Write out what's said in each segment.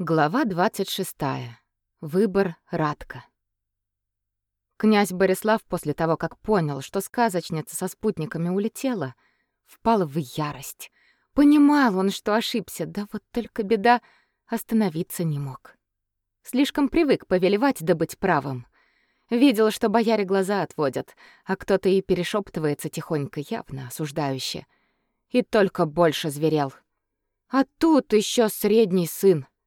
Глава 26. Выбор Радка. Князь Борислав после того, как понял, что сказочница со спутниками улетела, впал в ярость. Понимал он, что ошибся, да вот только беда остановиться не мог. Слишком привык повелевать да быть правым. Видел, что бояре глаза отводят, а кто-то и перешептывается тихонько, явно осуждающе. И только больше зверел. А тут еще средний сын —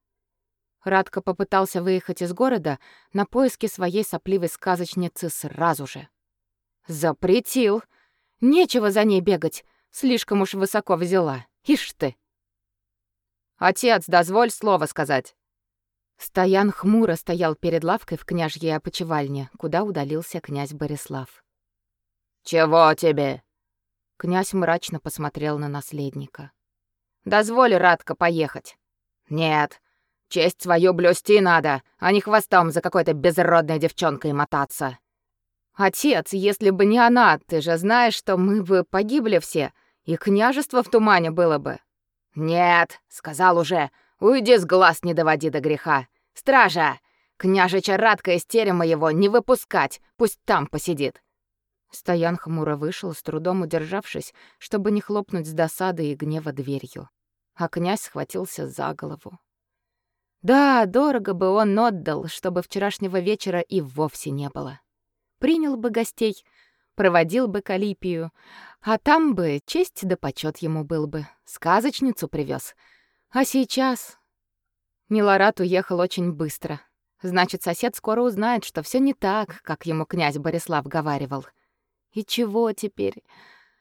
Радко попытался выехать из города на поиски своей сопливой сказочницы сразу же. Запретил. Нечего за ней бегать, слишком уж высоко взяла. Ишь ты. Отец, дозволь слово сказать. Стоян хмуро стоял перед лавкой в княжьей опочивальне, куда удалился князь Борислав. «Чего тебе?» Князь мрачно посмотрел на наследника. «Дозволь, Радко, поехать». «Нет, Честь свою блюсти надо, а не хвостом за какой-то безродной девчонкой мотаться. Отец, если бы не она, ты же знаешь, что мы бы погибли все, и княжество в тумане было бы. Нет, сказал уже. Уйди с глаз, не доводи до греха. Стража, княжича Радка из терема его не выпускать, пусть там посидит. Стоян хмуро вышел, с трудом удержавшись, чтобы не хлопнуть с досады и гнева дверью. А князь схватился за голову. Да, дорого бы он отдал, чтобы вчерашнего вечера и вовсе не было. Принял бы гостей, проводил бы Калипию, а там бы честь да почет ему был бы. Сказочницу привез. А сейчас... Милорад уехал очень быстро. Значит, сосед скоро узнает, что все не так, как ему князь Борислав говаривал. И чего теперь?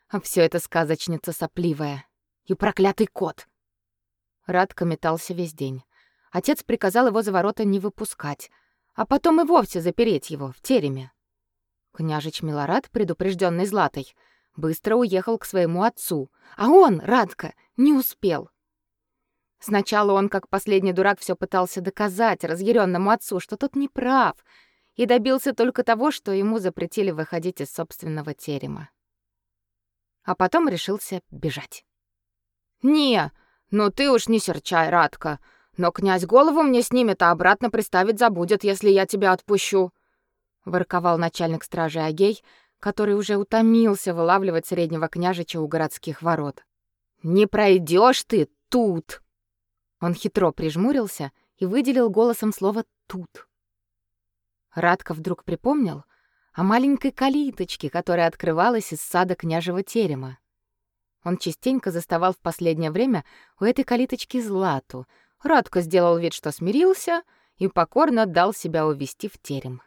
А все это сказочница сопливая. И проклятый кот. Радко метался весь день. Отец приказал его за ворота не выпускать, а потом и вовсе запереть его в тереме. Княжич Милорад, предупрежденный Златой, быстро уехал к своему отцу, а он, Радко, не успел. Сначала он, как последний дурак, все пытался доказать разъяренному отцу, что тот не прав, и добился только того, что ему запретили выходить из собственного терема. А потом решился бежать. «Не, ну ты уж не серчай, Радко, но князь голову мне снимет, а обратно приставить забудет, если я тебя отпущу, ворковал начальник стражи Агей, который уже утомился вылавливать среднего княжича у городских ворот. Не пройдешь ты тут. Он хитро прижмурился и выделил голосом слово тут. Радко вдруг припомнил о маленькой калиточке, которая открывалась из сада княжего терема. Он частенько заставал в последнее время у этой калиточки Злату, Радко сделал вид, что смирился, и покорно дал себя увести в терем.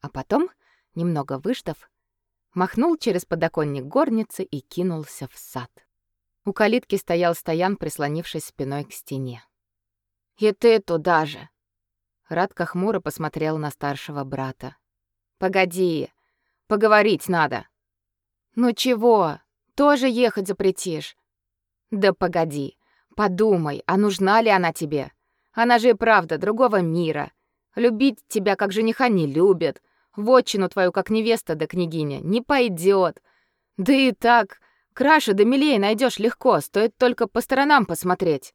А потом, немного выждав, махнул через подоконник горницы и кинулся в сад. У калитки стоял стоян, прислонившись спиной к стене. «И ты туда же!» Радко хмуро посмотрел на старшего брата. «Погоди, поговорить надо». «Ну чего? Тоже ехать запретишь?» «Да погоди, Подумай, а нужна ли она тебе? Она же и правда другого мира. Любить тебя как жениха не любит. Вотчину твою как невеста да княгиня не пойдет. Да и так, краше да милее найдешь легко, стоит только по сторонам посмотреть.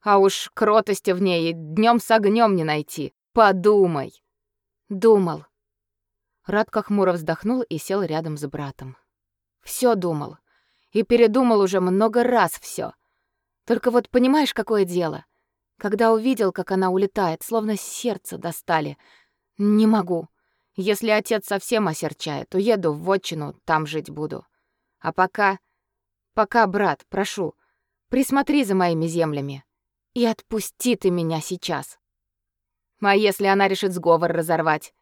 А уж кротости в ней днем с огнем не найти. Подумай. Думал. Радко хмуро вздохнул и сел рядом с братом. Все думал. И передумал уже много раз все. Только вот понимаешь, какое дело? Когда увидел, как она улетает, словно сердце достали. Не могу. Если отец совсем осерчает, уеду в вотчину, там жить буду. А пока... Пока, брат, прошу, присмотри за моими землями. И отпусти ты меня сейчас. А если она решит сговор разорвать?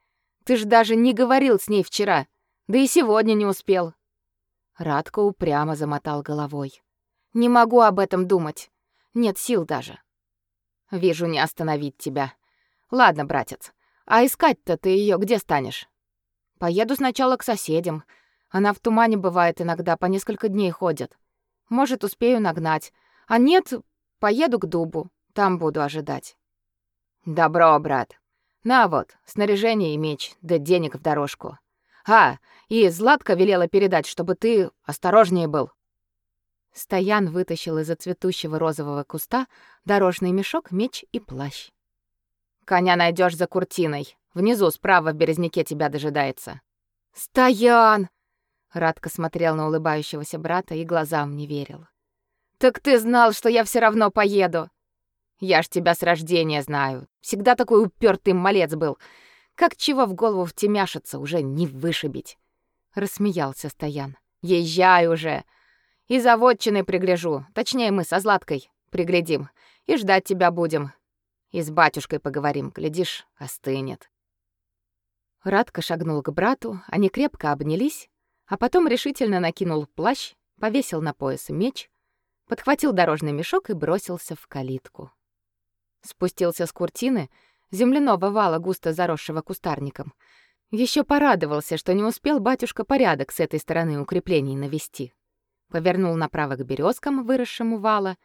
Ты ж даже не говорил с ней вчера, да и сегодня не успел. Радко упрямо замотал головой. Не могу об этом думать. Нет сил даже. Вижу, не остановить тебя. Ладно, братец. А искать-то ты ее где станешь? Поеду сначала к соседям. Она в тумане бывает иногда, по несколько дней ходит. Может, успею нагнать. А нет, поеду к дубу. Там буду ожидать. Добро, брат. На вот, снаряжение и меч, да денег в дорожку. А, и Златка велела передать, чтобы ты осторожнее был. Стоян вытащил из-за цветущего розового куста дорожный мешок, меч и плащ. Коня найдешь за куртиной. Внизу справа в березняке тебя дожидается. Стоян! Радко смотрел на улыбающегося брата и глазам не верил. Так ты знал, что я все равно поеду. Я ж тебя с рождения знаю. Всегда такой упертый малец был. Как чего в голову втемяшится, уже не вышибить. Рассмеялся Стоян. Езжай уже. И заводчины пригляжу. Точнее, мы со Златкой приглядим. И ждать тебя будем. И с батюшкой поговорим, глядишь, остынет. Радко шагнул к брату, они крепко обнялись, а потом решительно накинул плащ, повесил на пояс меч, подхватил дорожный мешок и бросился в калитку. Спустился с куртины, земляного вала, густо заросшего кустарником. Еще порадовался, что не успел батюшка порядок с этой стороны укреплений навести. Повернул направо к березкам, выросшим у вала,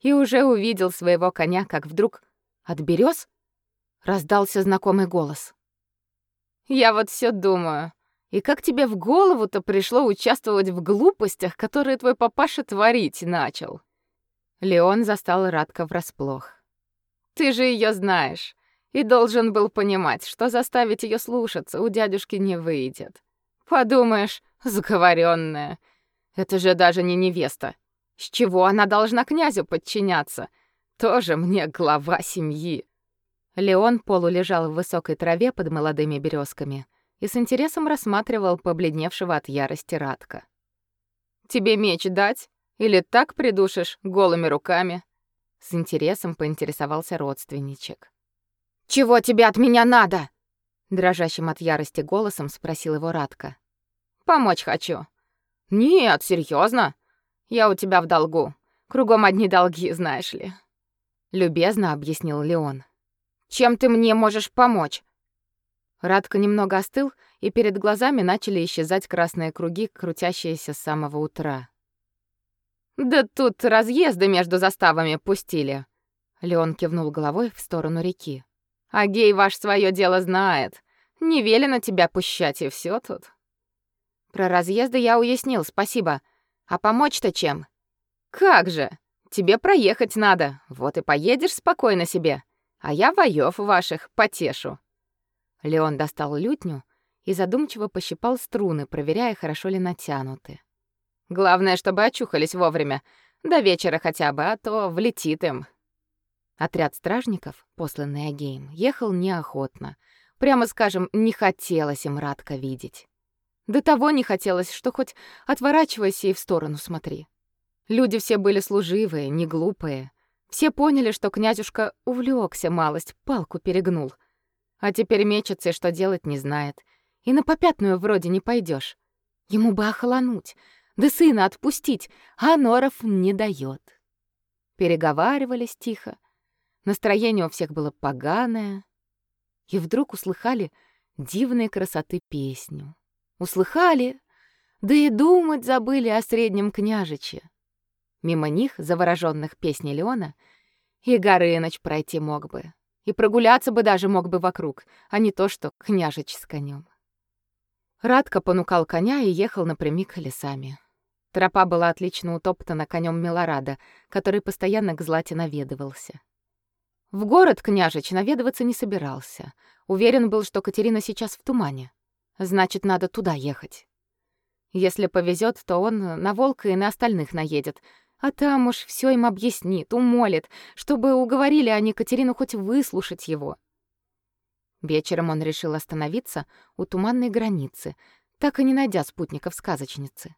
и уже увидел своего коня, как вдруг от берез раздался знакомый голос. «Я вот все думаю, и как тебе в голову-то пришло участвовать в глупостях, которые твой папаша творить начал?» Леон застал Радка врасплох. «Ты же ее знаешь и должен был понимать, что заставить ее слушаться у дядюшки не выйдет. Подумаешь, заговоренная. Это же даже не невеста. С чего она должна князю подчиняться? Тоже мне глава семьи. Леон полулежал в высокой траве под молодыми березками и с интересом рассматривал побледневшего от ярости Радка. Тебе меч дать или так придушишь голыми руками? С интересом поинтересовался родственничек. Чего тебе от меня надо? дрожащим от ярости голосом спросил его Радка. Помочь хочу. Нет, серьезно? Я у тебя в долгу. Кругом одни долги, знаешь ли. Любезно объяснил Леон. Чем ты мне можешь помочь? Радка немного остыл, и перед глазами начали исчезать красные круги, крутящиеся с самого утра. Да тут разъезды между заставами пустили. Леон кивнул головой в сторону реки. А гей ваш свое дело знает. Не велено тебя пущать, и все тут. Про разъезды я уяснил, спасибо. А помочь-то чем? Как же? Тебе проехать надо. Вот и поедешь спокойно себе. А я воёв ваших потешу. Леон достал лютню и задумчиво пощипал струны, проверяя, хорошо ли натянуты. Главное, чтобы очухались вовремя, до вечера хотя бы, а то влетит им. Отряд стражников, посланный Агеем, ехал неохотно. Прямо скажем, не хотелось им Радка видеть. До того не хотелось, что хоть отворачивайся и в сторону смотри. Люди все были служивые, не глупые. Все поняли, что князюшка увлекся малость, палку перегнул. А теперь мечется и что делать не знает. И на попятную вроде не пойдешь. Ему бы охолонуть, да сына отпустить, а Норов не дает. Переговаривались тихо, Настроение у всех было поганое. И вдруг услыхали дивной красоты песню. Услыхали, да и думать забыли о среднем княжиче. Мимо них, заворожённых песней Леона, и Горыныч пройти мог бы, и прогуляться бы даже мог бы вокруг, а не то что княжич с конем. Радко понукал коня и ехал напрямик лесами. Тропа была отлично утоптана конем Милорада, который постоянно к Злате наведывался. В город княжич наведываться не собирался. Уверен был, что Катерина сейчас в тумане. Значит, надо туда ехать. Если повезет, то он на Волка и на остальных наедет, а там уж все им объяснит, умолит, чтобы уговорили они Катерину хоть выслушать его. Вечером он решил остановиться у туманной границы, так и не найдя спутников сказочницы,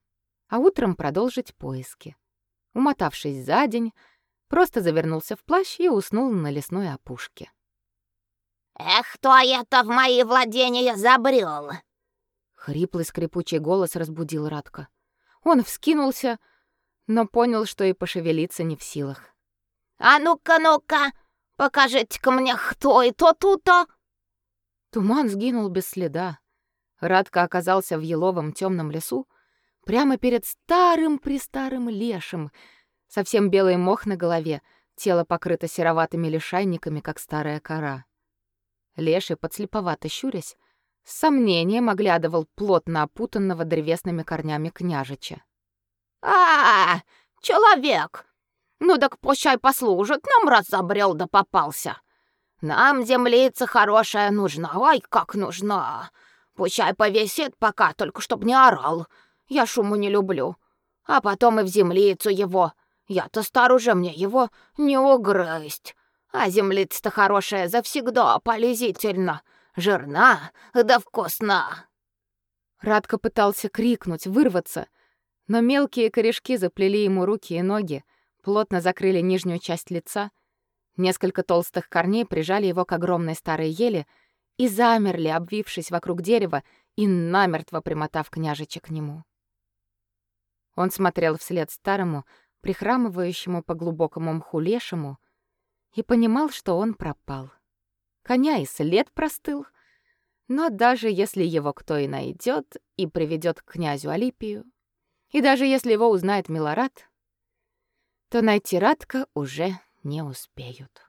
а утром продолжить поиски. Умотавшись за день, просто завернулся в плащ и уснул на лесной опушке. «Эх, кто это в мои владения забрел? Хриплый скрипучий голос разбудил Радка. Он вскинулся, но понял, что и пошевелиться не в силах. «А ну-ка, ну-ка, покажите-ка мне, кто это тут-то!» Туман сгинул без следа. Радка оказался в еловом темном лесу, прямо перед старым-престарым лешим, Совсем белый мох на голове, тело покрыто сероватыми лишайниками, как старая кора. Леший, подслеповато щурясь, с сомнением оглядывал плотно опутанного древесными корнями княжича. а, человек! Ну так пущай послужит, нам раз забрел да попался. Нам землица хорошая нужна, ой, как нужна. Пущай повисит пока, только чтоб не орал. Я шуму не люблю. А потом и в землицу его. Я-то стар уже, мне его не угрызть. А землица-то хорошая завсегда полезительно. Жирна да вкусна. Радко пытался крикнуть, вырваться, но мелкие корешки заплели ему руки и ноги, плотно закрыли нижнюю часть лица. Несколько толстых корней прижали его к огромной старой ели и замерли, обвившись вокруг дерева и намертво примотав княжича к нему. Он смотрел вслед старому, прихрамывающему по глубокому мху лешему, и понимал, что он пропал. Коня и след простыл, но даже если его кто и найдет и приведет к князю Алипию, и даже если его узнает Милорад, то найти Радка уже не успеют.